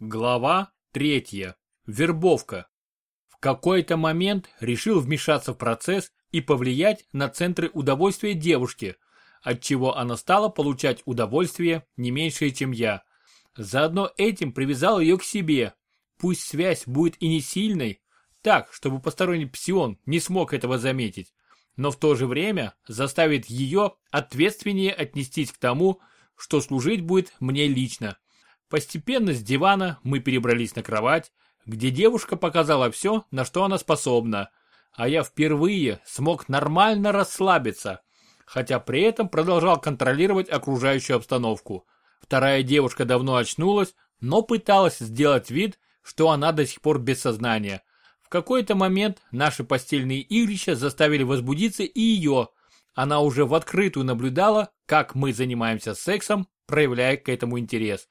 Глава третья. Вербовка. В какой-то момент решил вмешаться в процесс и повлиять на центры удовольствия девушки, отчего она стала получать удовольствие не меньшее, чем я. Заодно этим привязал ее к себе. Пусть связь будет и не сильной, так, чтобы посторонний псион не смог этого заметить, но в то же время заставит ее ответственнее отнестись к тому, что служить будет мне лично. Постепенно с дивана мы перебрались на кровать, где девушка показала все, на что она способна, а я впервые смог нормально расслабиться, хотя при этом продолжал контролировать окружающую обстановку. Вторая девушка давно очнулась, но пыталась сделать вид, что она до сих пор без сознания. В какой-то момент наши постельные игрища заставили возбудиться и ее. Она уже в открытую наблюдала, как мы занимаемся сексом, проявляя к этому интерес.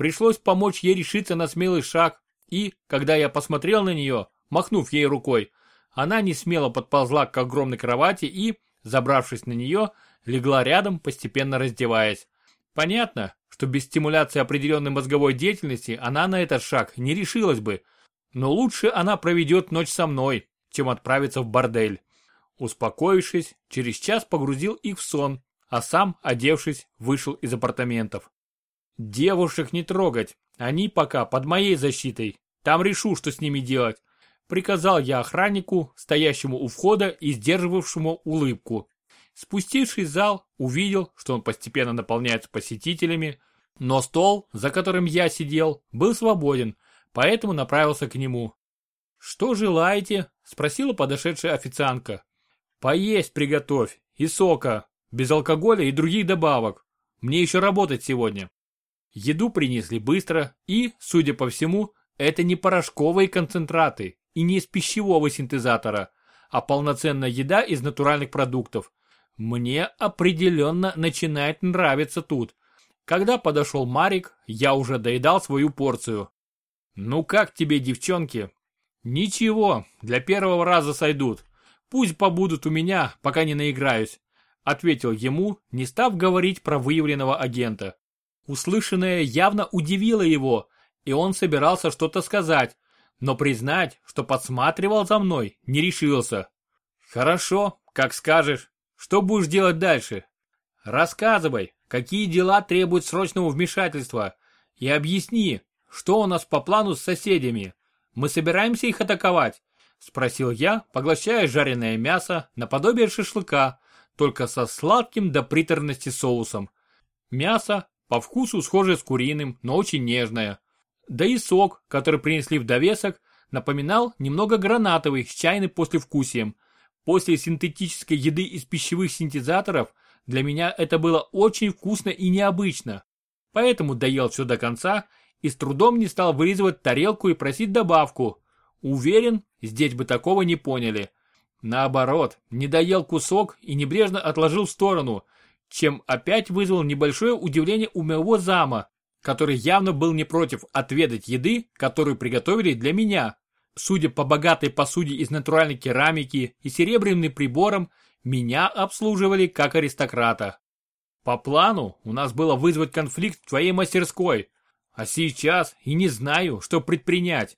Пришлось помочь ей решиться на смелый шаг, и, когда я посмотрел на нее, махнув ей рукой, она не смело подползла к огромной кровати и, забравшись на нее, легла рядом, постепенно раздеваясь. Понятно, что без стимуляции определенной мозговой деятельности она на этот шаг не решилась бы, но лучше она проведет ночь со мной, чем отправиться в бордель. Успокоившись, через час погрузил их в сон, а сам, одевшись, вышел из апартаментов. Девушек не трогать, они пока под моей защитой. Там решу, что с ними делать. Приказал я охраннику, стоящему у входа и сдерживавшему улыбку. Спустившись в зал, увидел, что он постепенно наполняется посетителями, но стол, за которым я сидел, был свободен, поэтому направился к нему. «Что желаете?» – спросила подошедшая официантка. «Поесть приготовь, и сока, без алкоголя и других добавок. Мне еще работать сегодня». Еду принесли быстро и, судя по всему, это не порошковые концентраты и не из пищевого синтезатора, а полноценная еда из натуральных продуктов. Мне определенно начинает нравиться тут. Когда подошел Марик, я уже доедал свою порцию. «Ну как тебе, девчонки?» «Ничего, для первого раза сойдут. Пусть побудут у меня, пока не наиграюсь», ответил ему, не став говорить про выявленного агента. Услышанное явно удивило его, и он собирался что-то сказать, но признать, что подсматривал за мной, не решился. «Хорошо, как скажешь. Что будешь делать дальше?» «Рассказывай, какие дела требуют срочного вмешательства, и объясни, что у нас по плану с соседями. Мы собираемся их атаковать?» Спросил я, поглощая жареное мясо наподобие шашлыка, только со сладким до приторности соусом. Мясо, по вкусу схожее с куриным, но очень нежное. Да и сок, который принесли в довесок, напоминал немного гранатовый с чайным послевкусием. После синтетической еды из пищевых синтезаторов для меня это было очень вкусно и необычно. Поэтому доел все до конца и с трудом не стал вылизывать тарелку и просить добавку. Уверен, здесь бы такого не поняли. Наоборот, не доел кусок и небрежно отложил в сторону – чем опять вызвал небольшое удивление у моего зама, который явно был не против отведать еды, которую приготовили для меня. Судя по богатой посуде из натуральной керамики и серебряным приборам, меня обслуживали как аристократа. По плану у нас было вызвать конфликт в твоей мастерской, а сейчас и не знаю, что предпринять.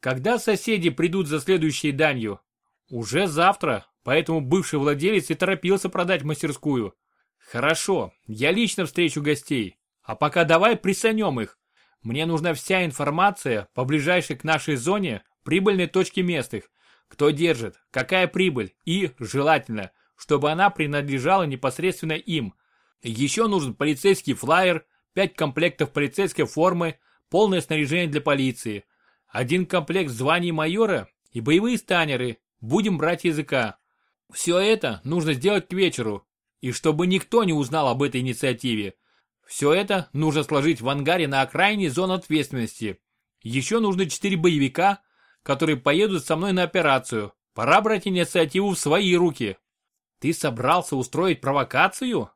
Когда соседи придут за следующей данью? Уже завтра, поэтому бывший владелец и торопился продать мастерскую. Хорошо, я лично встречу гостей. А пока давай присанем их. Мне нужна вся информация по ближайшей к нашей зоне прибыльной точке местных. Кто держит, какая прибыль и, желательно, чтобы она принадлежала непосредственно им. Еще нужен полицейский флайер, 5 комплектов полицейской формы, полное снаряжение для полиции, один комплект званий майора и боевые станеры. Будем брать языка. Все это нужно сделать к вечеру, и чтобы никто не узнал об этой инициативе. Все это нужно сложить в ангаре на окраине зон ответственности. Еще нужно четыре боевика, которые поедут со мной на операцию. Пора брать инициативу в свои руки. Ты собрался устроить провокацию?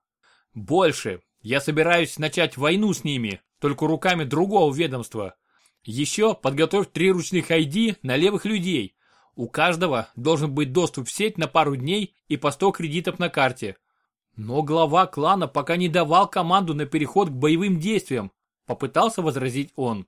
Больше. Я собираюсь начать войну с ними, только руками другого ведомства. Еще подготовь три ручных ID на левых людей. У каждого должен быть доступ в сеть на пару дней и по 100 кредитов на карте. Но глава клана пока не давал команду на переход к боевым действиям, попытался возразить он.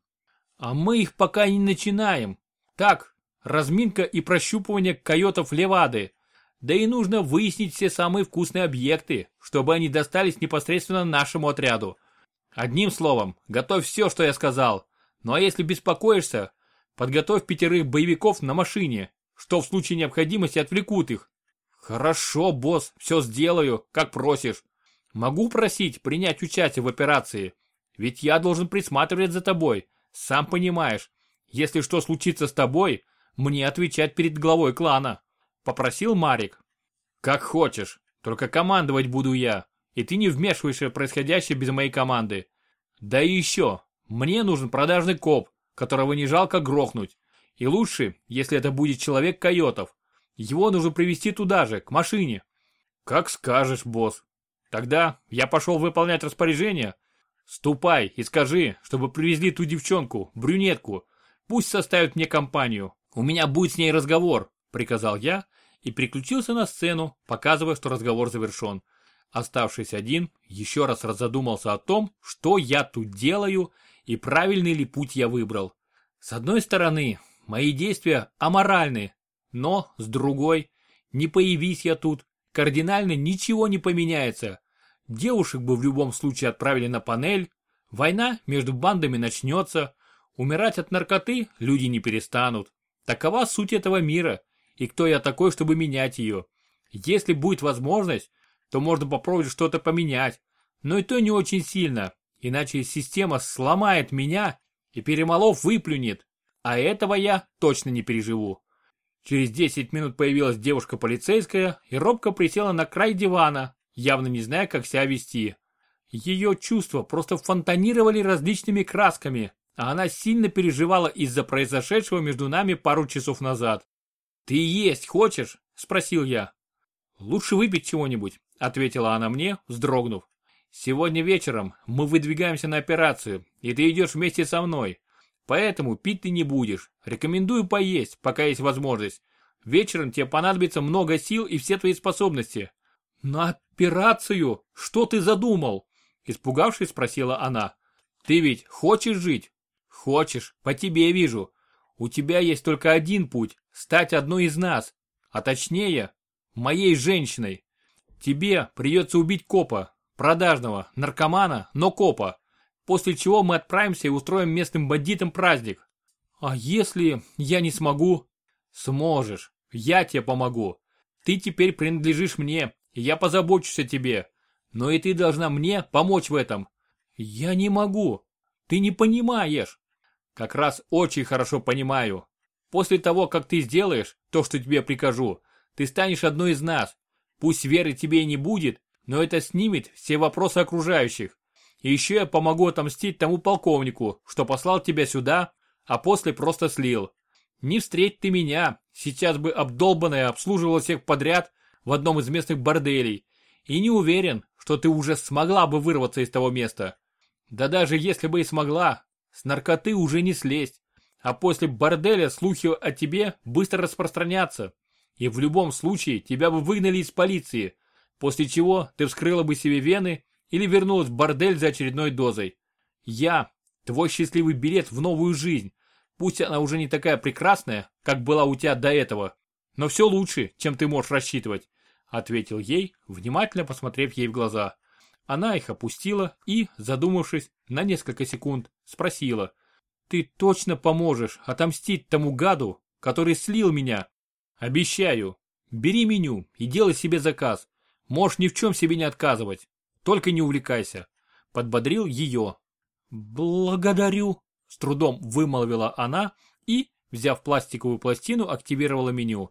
А мы их пока не начинаем. Так, разминка и прощупывание койотов Левады. Да и нужно выяснить все самые вкусные объекты, чтобы они достались непосредственно нашему отряду. Одним словом, готовь все, что я сказал. Ну а если беспокоишься, подготовь пятерых боевиков на машине, что в случае необходимости отвлекут их. Хорошо, босс, все сделаю, как просишь. Могу просить принять участие в операции, ведь я должен присматривать за тобой, сам понимаешь. Если что случится с тобой, мне отвечать перед главой клана. Попросил Марик. Как хочешь, только командовать буду я, и ты не вмешиваешься в происходящее без моей команды. Да и еще, мне нужен продажный коп, которого не жалко грохнуть. И лучше, если это будет человек койотов. Его нужно привести туда же, к машине. Как скажешь, босс. Тогда я пошел выполнять распоряжение. Ступай и скажи, чтобы привезли ту девчонку, брюнетку. Пусть составит мне компанию. У меня будет с ней разговор, приказал я и приключился на сцену, показывая, что разговор завершен. Оставшись один, еще раз разодумался о том, что я тут делаю и правильный ли путь я выбрал. С одной стороны, мои действия аморальны, но, с другой, не появись я тут, кардинально ничего не поменяется. Девушек бы в любом случае отправили на панель, война между бандами начнется, умирать от наркоты люди не перестанут. Такова суть этого мира, и кто я такой, чтобы менять ее. Если будет возможность, то можно попробовать что-то поменять, но и то не очень сильно, иначе система сломает меня и перемолов выплюнет, а этого я точно не переживу. Через 10 минут появилась девушка полицейская и робко присела на край дивана, явно не зная, как себя вести. Ее чувства просто фонтанировали различными красками, а она сильно переживала из-за произошедшего между нами пару часов назад. «Ты есть хочешь?» – спросил я. «Лучше выпить чего-нибудь», – ответила она мне, вздрогнув. «Сегодня вечером мы выдвигаемся на операцию, и ты идешь вместе со мной. Поэтому пить ты не будешь. Рекомендую поесть, пока есть возможность. Вечером тебе понадобится много сил и все твои способности. На операцию? Что ты задумал? Испугавшись, спросила она. Ты ведь хочешь жить? Хочешь, по тебе вижу. У тебя есть только один путь – стать одной из нас. А точнее, моей женщиной. Тебе придется убить копа, продажного, наркомана, но копа. После чего мы отправимся и устроим местным бандитам праздник. А если я не смогу? Сможешь. Я тебе помогу. Ты теперь принадлежишь мне, я позабочусь о тебе. Но и ты должна мне помочь в этом. Я не могу. Ты не понимаешь. Как раз очень хорошо понимаю. После того, как ты сделаешь то, что тебе прикажу, ты станешь одной из нас. Пусть веры тебе и не будет, но это снимет все вопросы окружающих. И еще я помогу отомстить тому полковнику, что послал тебя сюда, а после просто слил. Не встреть ты меня, сейчас бы обдолбанная обслуживала всех подряд в одном из местных борделей. И не уверен, что ты уже смогла бы вырваться из того места. Да даже если бы и смогла, с наркоты уже не слезть. А после борделя слухи о тебе быстро распространятся. И в любом случае тебя бы выгнали из полиции, после чего ты вскрыла бы себе вены или вернулась в бордель за очередной дозой. Я, твой счастливый билет в новую жизнь. Пусть она уже не такая прекрасная, как была у тебя до этого, но все лучше, чем ты можешь рассчитывать, ответил ей, внимательно посмотрев ей в глаза. Она их опустила и, задумавшись на несколько секунд, спросила. «Ты точно поможешь отомстить тому гаду, который слил меня?» «Обещаю. Бери меню и делай себе заказ. Можешь ни в чем себе не отказывать. Только не увлекайся. Подбодрил ее. Благодарю. С трудом вымолвила она и, взяв пластиковую пластину, активировала меню.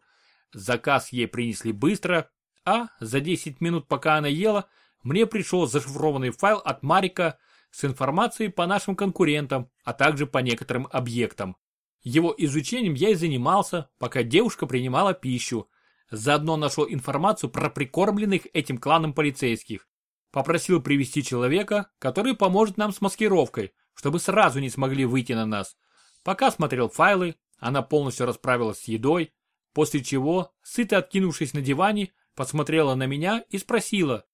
Заказ ей принесли быстро, а за 10 минут, пока она ела, мне пришел зашифрованный файл от Марика с информацией по нашим конкурентам, а также по некоторым объектам. Его изучением я и занимался, пока девушка принимала пищу. Заодно нашел информацию про прикормленных этим кланом полицейских. Попросил привести человека, который поможет нам с маскировкой, чтобы сразу не смогли выйти на нас. Пока смотрел файлы, она полностью расправилась с едой, после чего, сыто откинувшись на диване, посмотрела на меня и спросила,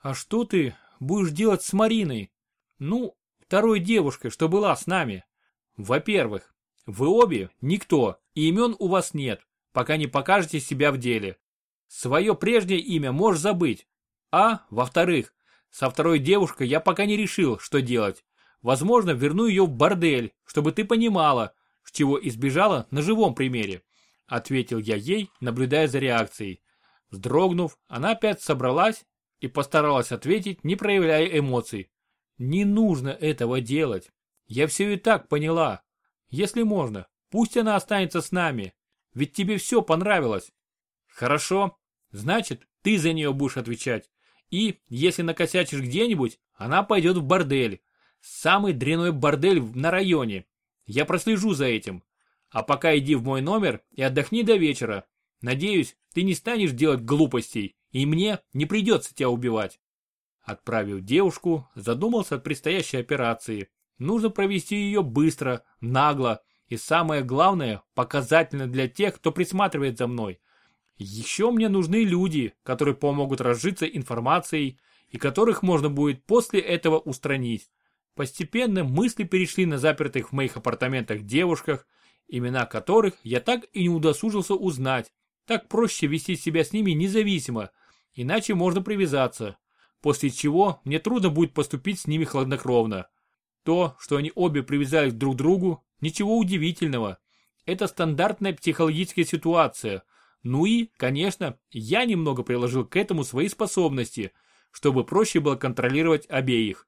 «А что ты будешь делать с Мариной? Ну, второй девушкой, что была с нами?» Во-первых, вы обе никто, и имен у вас нет, пока не покажете себя в деле. Свое прежнее имя можешь забыть. А, во-вторых, со второй девушкой я пока не решил, что делать. Возможно, верну ее в бордель, чтобы ты понимала, чего избежала на живом примере. Ответил я ей, наблюдая за реакцией. Вздрогнув, она опять собралась и постаралась ответить, не проявляя эмоций. Не нужно этого делать. Я все и так поняла. Если можно, пусть она останется с нами. Ведь тебе все понравилось. Хорошо. Значит, ты за нее будешь отвечать. И, если накосячишь где-нибудь, она пойдет в бордель. Самый дряной бордель на районе. Я прослежу за этим. А пока иди в мой номер и отдохни до вечера. Надеюсь, ты не станешь делать глупостей, и мне не придется тебя убивать. Отправив девушку, задумался о предстоящей операции. Нужно провести ее быстро, нагло и самое главное, показательно для тех, кто присматривает за мной. Еще мне нужны люди, которые помогут разжиться информацией и которых можно будет после этого устранить. Постепенно мысли перешли на запертых в моих апартаментах девушках, имена которых я так и не удосужился узнать. Так проще вести себя с ними независимо, иначе можно привязаться. После чего мне трудно будет поступить с ними хладнокровно. То, что они обе привязались друг к другу, ничего удивительного. Это стандартная психологическая ситуация. Ну и, конечно, я немного приложил к этому свои способности, чтобы проще было контролировать обеих.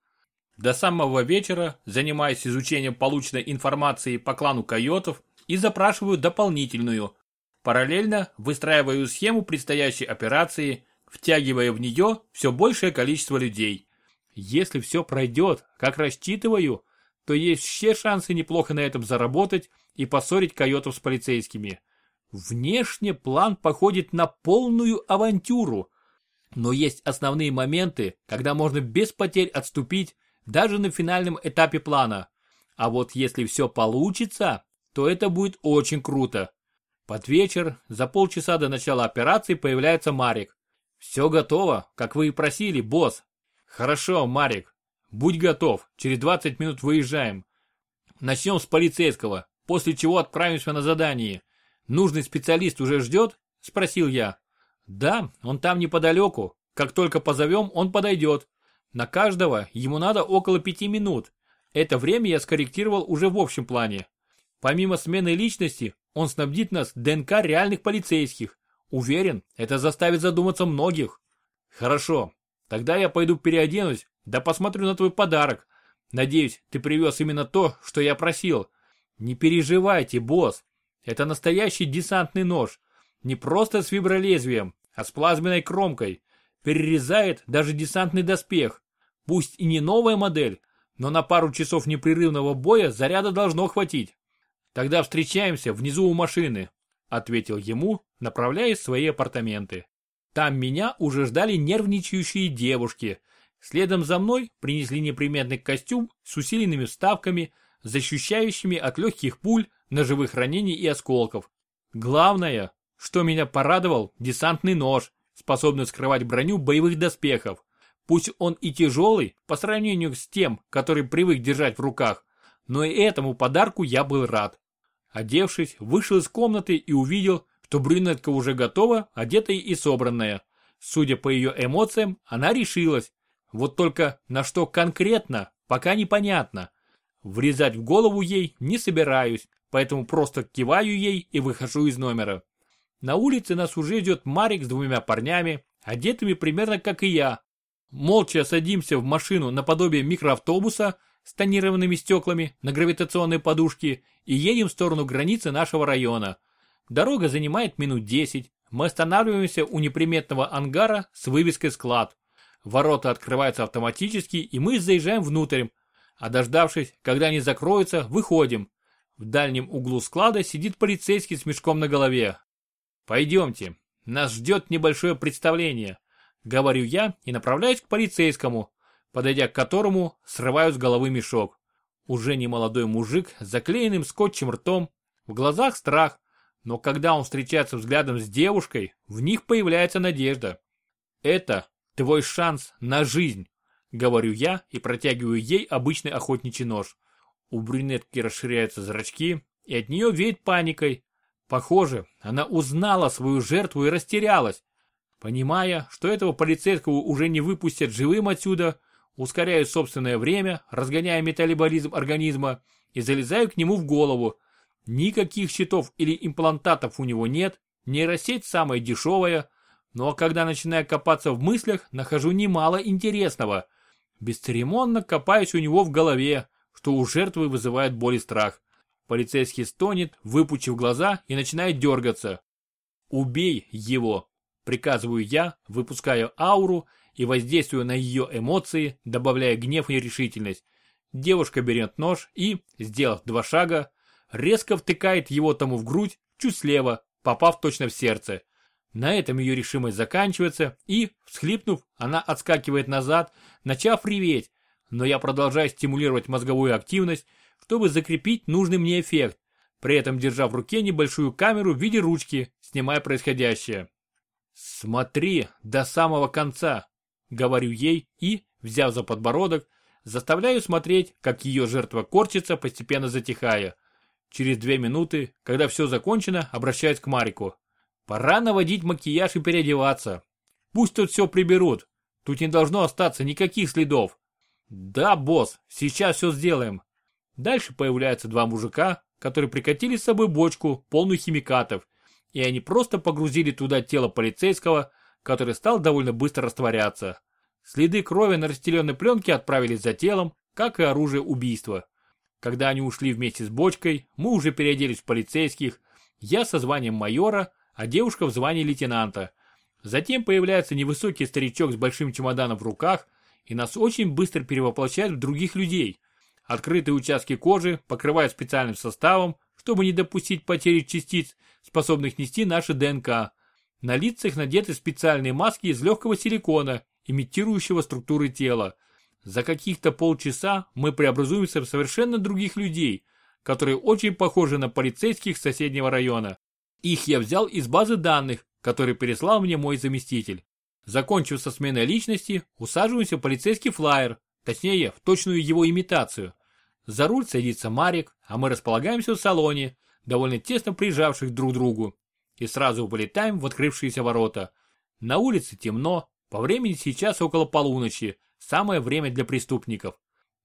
До самого вечера занимаюсь изучением полученной информации по клану койотов и запрашиваю дополнительную. Параллельно выстраиваю схему предстоящей операции, втягивая в нее все большее количество людей. Если все пройдет, как рассчитываю, то есть все шансы неплохо на этом заработать и поссорить койотов с полицейскими. Внешне план походит на полную авантюру, но есть основные моменты, когда можно без потерь отступить даже на финальном этапе плана. А вот если все получится, то это будет очень круто. Под вечер, за полчаса до начала операции появляется Марик. Все готово, как вы и просили, босс. Хорошо, Марик. Будь готов, через 20 минут выезжаем. Начнем с полицейского, после чего отправимся на задание. Нужный специалист уже ждет? Спросил я. Да, он там неподалеку. Как только позовем, он подойдет. На каждого ему надо около пяти минут. Это время я скорректировал уже в общем плане. Помимо смены личности, он снабдит нас ДНК реальных полицейских. Уверен, это заставит задуматься многих. Хорошо, тогда я пойду переоденусь, да посмотрю на твой подарок. Надеюсь, ты привез именно то, что я просил. Не переживайте, босс. Это настоящий десантный нож. Не просто с вибролезвием, а с плазменной кромкой перерезает даже десантный доспех. Пусть и не новая модель, но на пару часов непрерывного боя заряда должно хватить. Тогда встречаемся внизу у машины, ответил ему, направляясь в свои апартаменты. Там меня уже ждали нервничающие девушки. Следом за мной принесли неприметный костюм с усиленными вставками, защищающими от легких пуль, ножевых ранений и осколков. Главное, что меня порадовал, десантный нож, способный скрывать броню боевых доспехов. Пусть он и тяжелый по сравнению с тем, который привык держать в руках, но и этому подарку я был рад. Одевшись, вышел из комнаты и увидел, что брюнетка уже готова, одетая и собранная. Судя по ее эмоциям, она решилась. Вот только на что конкретно, пока непонятно. Врезать в голову ей не собираюсь, поэтому просто киваю ей и выхожу из номера. На улице нас уже ждет Марик с двумя парнями, одетыми примерно как и я. Молча садимся в машину наподобие микроавтобуса с тонированными стеклами на гравитационной подушке и едем в сторону границы нашего района. Дорога занимает минут 10. Мы останавливаемся у неприметного ангара с вывеской «Склад». Ворота открываются автоматически, и мы заезжаем внутрь. А дождавшись, когда они закроются, выходим. В дальнем углу склада сидит полицейский с мешком на голове. Пойдемте, нас ждет небольшое представление, говорю я и направляюсь к полицейскому, подойдя к которому срываю с головы мешок. Уже не молодой мужик с заклеенным скотчем ртом, в глазах страх, но когда он встречается взглядом с девушкой, в них появляется надежда. Это твой шанс на жизнь, говорю я и протягиваю ей обычный охотничий нож. У брюнетки расширяются зрачки, и от нее веет паникой. Похоже, она узнала свою жертву и растерялась. Понимая, что этого полицейского уже не выпустят живым отсюда, ускоряю собственное время, разгоняя метаболизм организма и залезаю к нему в голову. Никаких щитов или имплантатов у него нет, нейросеть самая дешевая, но когда начинаю копаться в мыслях, нахожу немало интересного. Бесцеремонно копаюсь у него в голове, что у жертвы вызывает боль и страх. Полицейский стонет, выпучив глаза и начинает дергаться. «Убей его!» – приказываю я, выпускаю ауру и воздействую на ее эмоции, добавляя гнев и решительность. Девушка берет нож и, сделав два шага, резко втыкает его тому в грудь, чуть слева, попав точно в сердце. На этом ее решимость заканчивается и, всхлипнув, она отскакивает назад, начав реветь, но я продолжаю стимулировать мозговую активность, чтобы закрепить нужный мне эффект, при этом держа в руке небольшую камеру в виде ручки, снимая происходящее. «Смотри до самого конца», — говорю ей и, взяв за подбородок, заставляю смотреть, как ее жертва корчится, постепенно затихая. Через две минуты, когда все закончено, обращаюсь к Марику. Пора наводить макияж и переодеваться. Пусть тут все приберут. Тут не должно остаться никаких следов. Да, босс, сейчас все сделаем. Дальше появляются два мужика, которые прикатили с собой бочку, полную химикатов, и они просто погрузили туда тело полицейского, который стал довольно быстро растворяться. Следы крови на расстеленной пленке отправились за телом, как и оружие убийства. Когда они ушли вместе с бочкой, мы уже переоделись в полицейских, я со званием майора, а девушка в звании лейтенанта. Затем появляется невысокий старичок с большим чемоданом в руках, и нас очень быстро перевоплощают в других людей. Открытые участки кожи покрывают специальным составом, чтобы не допустить потери частиц, способных нести наши ДНК. На лицах надеты специальные маски из легкого силикона, имитирующего структуры тела. За каких-то полчаса мы преобразуемся в совершенно других людей, которые очень похожи на полицейских соседнего района. Их я взял из базы данных, который переслал мне мой заместитель. Закончив со сменой личности, усаживаемся в полицейский флайер, точнее, в точную его имитацию. За руль садится Марик, а мы располагаемся в салоне, довольно тесно прижавших друг к другу, и сразу вылетаем в открывшиеся ворота. На улице темно, по времени сейчас около полуночи, самое время для преступников.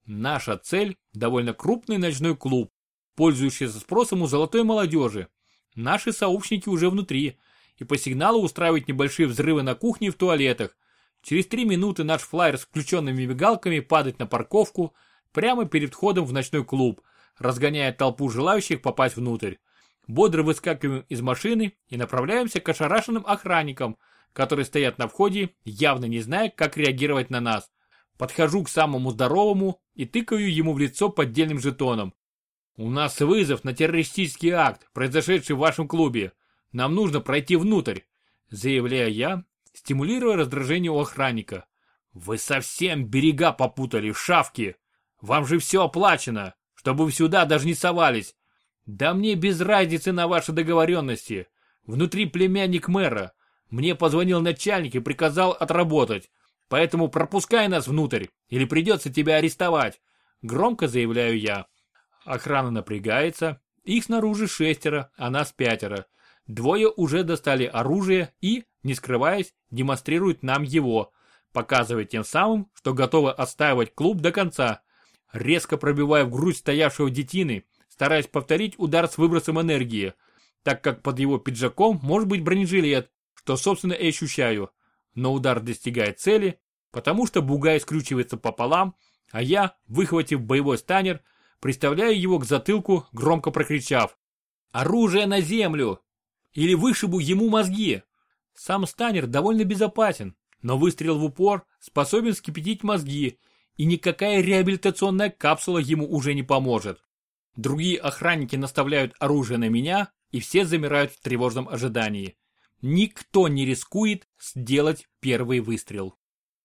Наша цель – довольно крупный ночной клуб, пользующийся спросом у золотой молодежи. Наши сообщники уже внутри, и по сигналу устраивать небольшие взрывы на кухне и в туалетах. Через три минуты наш флайер с включенными мигалками падает на парковку прямо перед входом в ночной клуб, разгоняя толпу желающих попасть внутрь. Бодро выскакиваем из машины и направляемся к ошарашенным охранникам, которые стоят на входе, явно не зная, как реагировать на нас. Подхожу к самому здоровому и тыкаю ему в лицо поддельным жетоном. «У нас вызов на террористический акт, произошедший в вашем клубе. Нам нужно пройти внутрь», — заявляю я, стимулируя раздражение у охранника. «Вы совсем берега попутали, шавки! Вам же все оплачено, чтобы вы сюда даже не совались. Да мне без разницы на ваши договоренности. Внутри племянник мэра. Мне позвонил начальник и приказал отработать. Поэтому пропускай нас внутрь, или придется тебя арестовать», — громко заявляю я. Охрана напрягается, их снаружи шестеро, а нас пятеро. Двое уже достали оружие и, не скрываясь, демонстрируют нам его, показывая тем самым, что готовы отстаивать клуб до конца. Резко пробивая в грудь стоявшего детины, стараясь повторить удар с выбросом энергии, так как под его пиджаком может быть бронежилет, что собственно и ощущаю. Но удар достигает цели, потому что бугай скручивается пополам, а я, выхватив боевой станер, приставляю его к затылку, громко прокричав «Оружие на землю!» Или вышибу ему мозги. Сам станер довольно безопасен, но выстрел в упор способен скипятить мозги, и никакая реабилитационная капсула ему уже не поможет. Другие охранники наставляют оружие на меня, и все замирают в тревожном ожидании. Никто не рискует сделать первый выстрел.